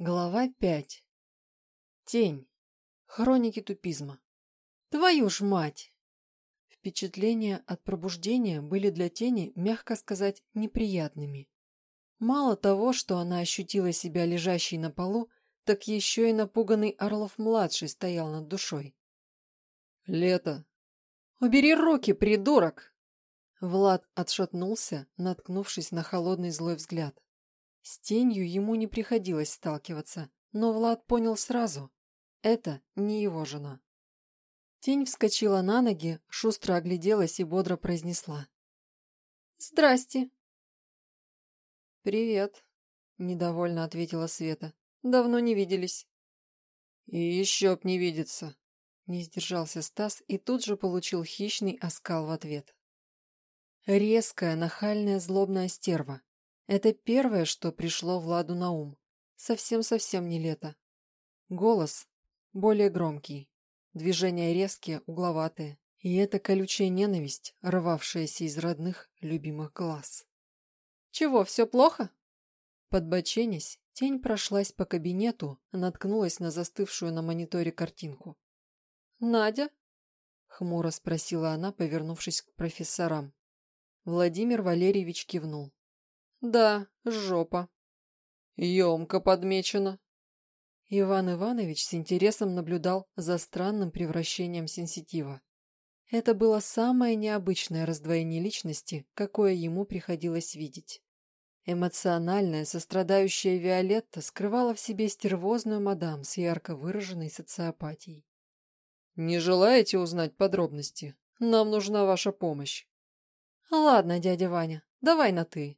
Глава 5. Тень. Хроники тупизма. Твою ж мать! Впечатления от пробуждения были для тени, мягко сказать, неприятными. Мало того, что она ощутила себя лежащей на полу, так еще и напуганный Орлов-младший стоял над душой. «Лето!» «Убери руки, придурок!» Влад отшатнулся, наткнувшись на холодный злой взгляд. С тенью ему не приходилось сталкиваться, но Влад понял сразу – это не его жена. Тень вскочила на ноги, шустро огляделась и бодро произнесла. «Здрасте!» «Привет!» – недовольно ответила Света. «Давно не виделись». «И еще б не видеться!» Не сдержался Стас и тут же получил хищный оскал в ответ. Резкая, нахальная, злобная стерва. Это первое, что пришло Владу на ум. Совсем-совсем не лето. Голос более громкий. Движения резкие, угловатые. И эта колючая ненависть, рвавшаяся из родных, любимых глаз. «Чего, все плохо?» Подбоченясь, тень прошлась по кабинету, наткнулась на застывшую на мониторе картинку. «Надя?» — хмуро спросила она, повернувшись к профессорам. Владимир Валерьевич кивнул. Да, жопа. Емко подмечено. Иван Иванович с интересом наблюдал за странным превращением сенситива. Это было самое необычное раздвоение личности, какое ему приходилось видеть. Эмоциональная, сострадающая Виолетта скрывала в себе стервозную мадам с ярко выраженной социопатией. «Не желаете узнать подробности? Нам нужна ваша помощь». «Ладно, дядя Ваня, давай на «ты».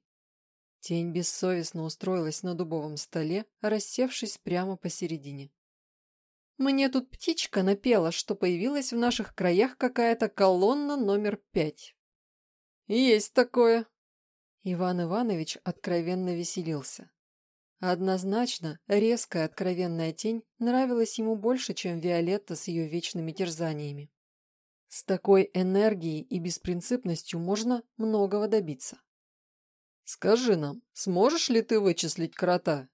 Тень бессовестно устроилась на дубовом столе, рассевшись прямо посередине. «Мне тут птичка напела, что появилась в наших краях какая-то колонна номер пять». «Есть такое!» Иван Иванович откровенно веселился. Однозначно, резкая откровенная тень нравилась ему больше, чем Виолетта с ее вечными терзаниями. С такой энергией и беспринципностью можно многого добиться. Скажи нам, сможешь ли ты вычислить крота?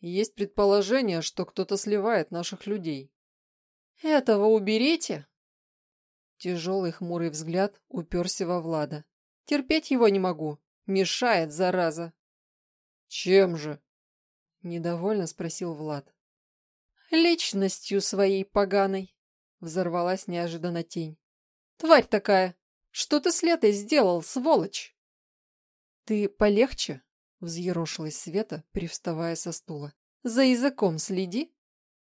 Есть предположение, что кто-то сливает наших людей. Этого уберите? Тяжелый хмурый взгляд уперся во Влада. Терпеть его не могу. Мешает, зараза. Чем же? Недовольно спросил Влад. Личностью своей поганой. Взорвалась неожиданно тень. Тварь такая! Что ты с Летой сделал, сволочь? «Ты полегче?» — взъерошилась Света, привставая со стула. «За языком следи!»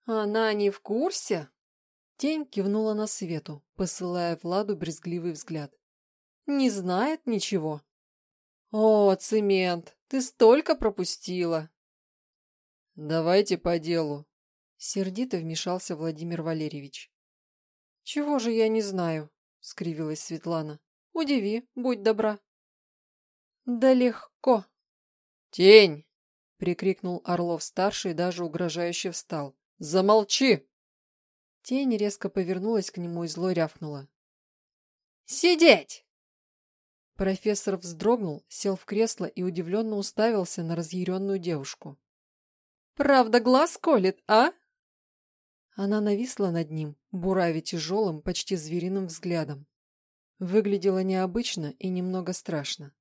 «Она не в курсе?» Тень кивнула на Свету, посылая Владу брезгливый взгляд. «Не знает ничего?» «О, цемент, ты столько пропустила!» «Давайте по делу», — сердито вмешался Владимир Валерьевич. «Чего же я не знаю?» — скривилась Светлана. «Удиви, будь добра». «Да легко!» «Тень!» — прикрикнул Орлов-старший и даже угрожающе встал. «Замолчи!» Тень резко повернулась к нему и зло рявкнула. «Сидеть!» Профессор вздрогнул, сел в кресло и удивленно уставился на разъяренную девушку. «Правда глаз колет, а?» Она нависла над ним, буравя тяжелым, почти звериным взглядом. Выглядела необычно и немного страшно.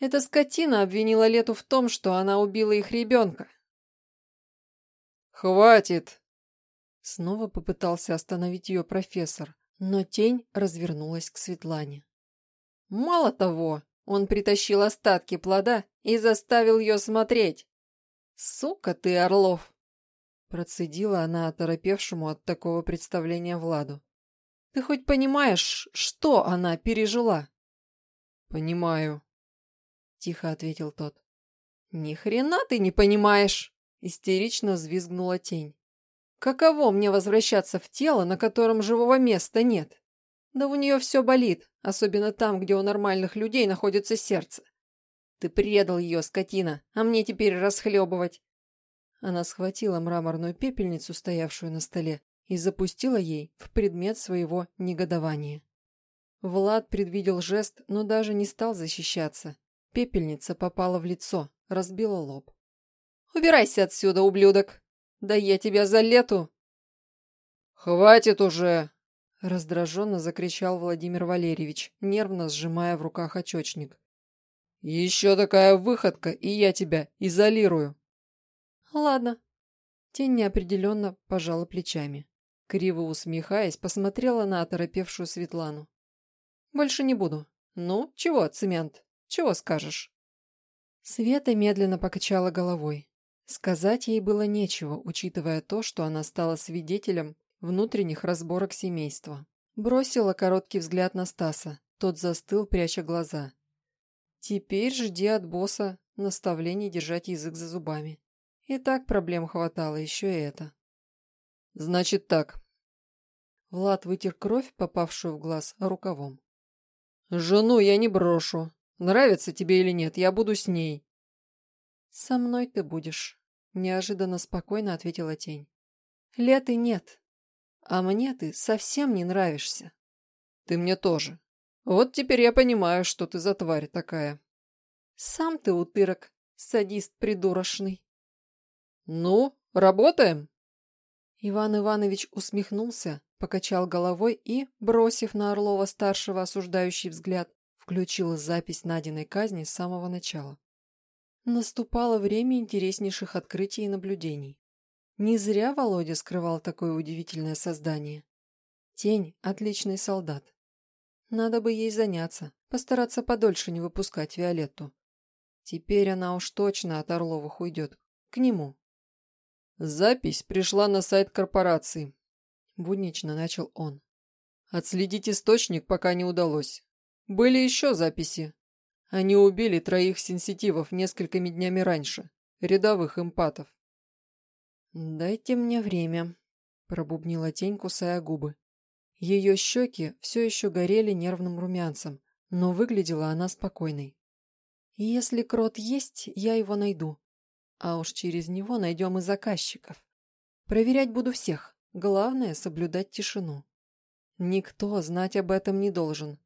Эта скотина обвинила Лету в том, что она убила их ребенка. «Хватит!» Снова попытался остановить ее профессор, но тень развернулась к Светлане. Мало того, он притащил остатки плода и заставил ее смотреть. «Сука ты, Орлов!» Процедила она оторопевшему от такого представления Владу. «Ты хоть понимаешь, что она пережила?» «Понимаю», тихо ответил тот. Ни хрена ты не понимаешь, истерично взвизгнула тень. Каково мне возвращаться в тело, на котором живого места нет? Да у нее все болит, особенно там, где у нормальных людей находится сердце. Ты предал ее, скотина, а мне теперь расхлебывать. Она схватила мраморную пепельницу, стоявшую на столе, и запустила ей в предмет своего негодования. Влад предвидел жест, но даже не стал защищаться. Пепельница попала в лицо, разбила лоб. Убирайся отсюда, ублюдок! Да я тебя за лету!» «Хватит уже!» — раздраженно закричал Владимир Валерьевич, нервно сжимая в руках очечник. «Еще такая выходка, и я тебя изолирую!» «Ладно». Тень неопределенно пожала плечами. Криво усмехаясь, посмотрела на оторопевшую Светлану. «Больше не буду. Ну, чего, цемент? Чего скажешь?» Света медленно покачала головой. Сказать ей было нечего, учитывая то, что она стала свидетелем внутренних разборок семейства. Бросила короткий взгляд на Стаса. Тот застыл, пряча глаза. Теперь жди от босса наставлений держать язык за зубами. И так проблем хватало, еще и это. Значит так. Влад вытер кровь, попавшую в глаз, рукавом. Жену я не брошу. Нравится тебе или нет, я буду с ней. Со мной ты будешь. Неожиданно спокойно ответила тень. Леты нет. А мне ты совсем не нравишься. Ты мне тоже. Вот теперь я понимаю, что ты за тварь такая. Сам ты утырок, садист придурочный. Ну, работаем? Иван Иванович усмехнулся, покачал головой и, бросив на Орлова-старшего осуждающий взгляд, включил запись Надиной казни с самого начала. Наступало время интереснейших открытий и наблюдений. Не зря Володя скрывал такое удивительное создание. Тень – отличный солдат. Надо бы ей заняться, постараться подольше не выпускать Виолетту. Теперь она уж точно от Орловых уйдет. К нему. Запись пришла на сайт корпорации. Буднично начал он. Отследить источник пока не удалось. Были еще записи, они убили троих сенситивов несколькими днями раньше, рядовых эмпатов. «Дайте мне время», — пробубнила тень, кусая губы. Ее щеки все еще горели нервным румянцем, но выглядела она спокойной. «Если крот есть, я его найду. А уж через него найдем и заказчиков. Проверять буду всех. Главное — соблюдать тишину. Никто знать об этом не должен.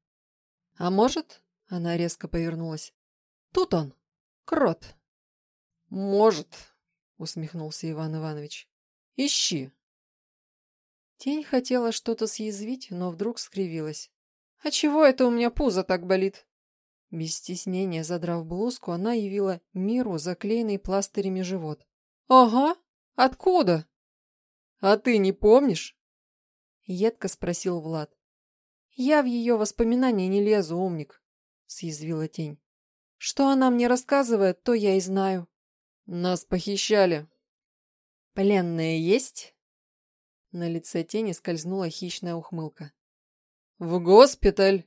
А может, она резко повернулась. «Тут он! Крот!» «Может!» — усмехнулся Иван Иванович. «Ищи!» Тень хотела что-то съязвить, но вдруг скривилась. «А чего это у меня пузо так болит?» Без стеснения задрав блузку, она явила миру заклеенный пластырями живот. «Ага! Откуда?» «А ты не помнишь?» Едко спросил Влад. «Я в ее воспоминания не лезу, умник съязвила тень. Что она мне рассказывает, то я и знаю. Нас похищали. Пленные есть? На лице тени скользнула хищная ухмылка. В госпиталь.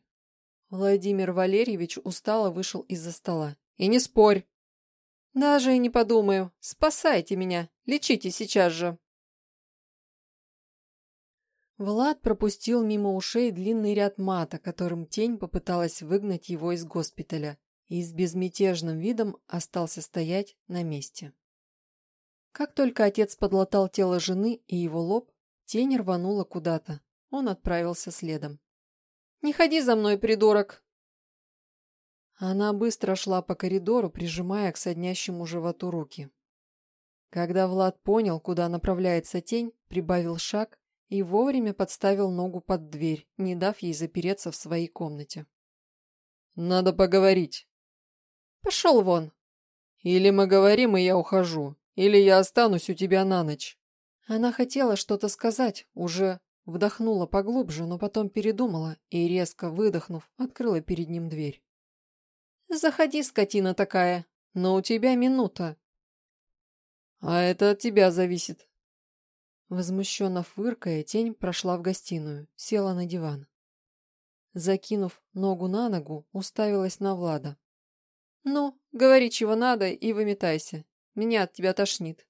Владимир Валерьевич устало вышел из-за стола. И не спорь. Даже и не подумаю. Спасайте меня. Лечите сейчас же. Влад пропустил мимо ушей длинный ряд мата, которым тень попыталась выгнать его из госпиталя, и с безмятежным видом остался стоять на месте. Как только отец подлатал тело жены и его лоб, тень рванула куда-то. Он отправился следом. «Не ходи за мной, придурок!» Она быстро шла по коридору, прижимая к соднящему животу руки. Когда Влад понял, куда направляется тень, прибавил шаг и вовремя подставил ногу под дверь, не дав ей запереться в своей комнате. «Надо поговорить». «Пошел вон!» «Или мы говорим, и я ухожу, или я останусь у тебя на ночь». Она хотела что-то сказать, уже вдохнула поглубже, но потом передумала и, резко выдохнув, открыла перед ним дверь. «Заходи, скотина такая, но у тебя минута». «А это от тебя зависит», Возмущенно фыркая, тень прошла в гостиную, села на диван. Закинув ногу на ногу, уставилась на Влада. «Ну, говори, чего надо, и выметайся. Меня от тебя тошнит».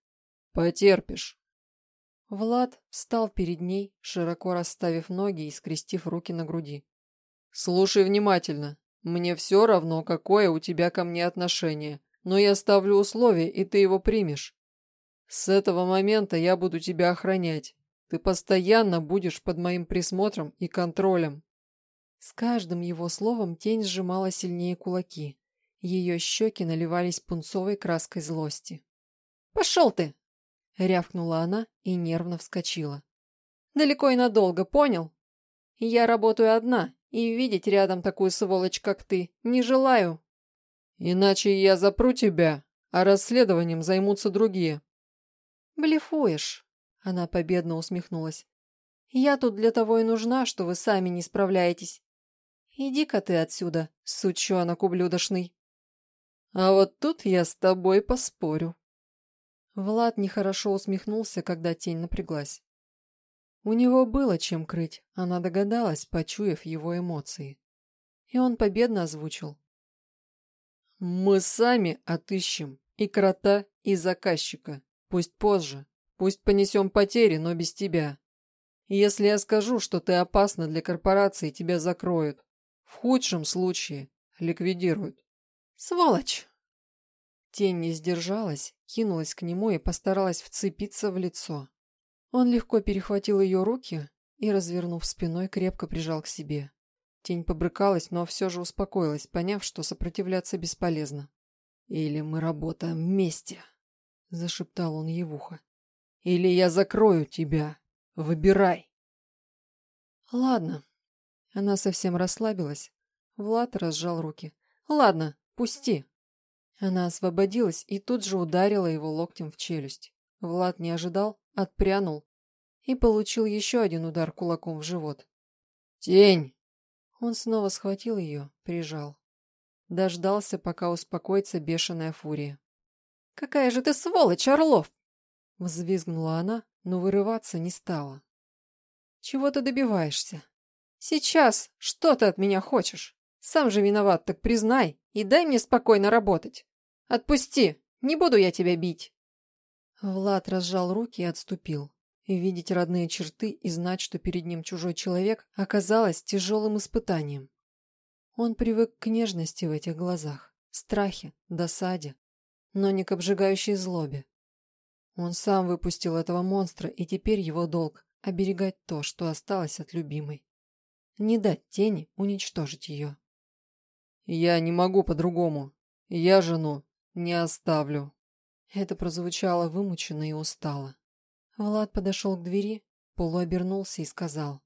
«Потерпишь». Влад встал перед ней, широко расставив ноги и скрестив руки на груди. «Слушай внимательно. Мне все равно, какое у тебя ко мне отношение, но я ставлю условие, и ты его примешь. С этого момента я буду тебя охранять. Ты постоянно будешь под моим присмотром и контролем. С каждым его словом тень сжимала сильнее кулаки. Ее щеки наливались пунцовой краской злости. Пошел ты!» Рявкнула она и нервно вскочила. «Далеко и надолго, понял? Я работаю одна, и видеть рядом такую сволочь, как ты, не желаю». «Иначе я запру тебя, а расследованием займутся другие». «Блефуешь», — она победно усмехнулась. «Я тут для того и нужна, что вы сами не справляетесь. Иди-ка ты отсюда, сучонок ублюдочный». «А вот тут я с тобой поспорю». Влад нехорошо усмехнулся, когда тень напряглась. У него было чем крыть, она догадалась, почуяв его эмоции. И он победно озвучил. «Мы сами отыщем и крота, и заказчика. Пусть позже. Пусть понесем потери, но без тебя. Если я скажу, что ты опасна для корпорации, тебя закроют. В худшем случае ликвидируют». «Сволочь!» Тень не сдержалась, кинулась к нему и постаралась вцепиться в лицо. Он легко перехватил ее руки и, развернув спиной, крепко прижал к себе. Тень побрыкалась, но все же успокоилась, поняв, что сопротивляться бесполезно. «Или мы работаем вместе», — зашептал он ей в ухо. «Или я закрою тебя. Выбирай». «Ладно». Она совсем расслабилась. Влад разжал руки. «Ладно, пусти». Она освободилась и тут же ударила его локтем в челюсть. Влад не ожидал, отпрянул и получил еще один удар кулаком в живот. «Тень!» Он снова схватил ее, прижал. Дождался, пока успокоится бешеная фурия. «Какая же ты сволочь, Орлов!» Взвизгнула она, но вырываться не стала. «Чего ты добиваешься? Сейчас что ты от меня хочешь? Сам же виноват, так признай и дай мне спокойно работать. Отпусти, не буду я тебя бить!» Влад разжал руки и отступил. И видеть родные черты и знать, что перед ним чужой человек, оказалось тяжелым испытанием. Он привык к нежности в этих глазах, страхе, досаде, но не к обжигающей злобе. Он сам выпустил этого монстра, и теперь его долг — оберегать то, что осталось от любимой. Не дать тени уничтожить ее. «Я не могу по-другому. Я жену не оставлю». Это прозвучало вымученно и устало. Влад подошел к двери, полуобернулся и сказал.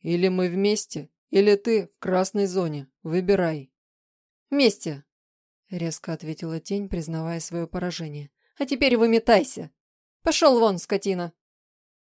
«Или мы вместе, или ты в красной зоне. Выбирай». «Вместе!» — резко ответила тень, признавая свое поражение. «А теперь выметайся! Пошел вон, скотина!»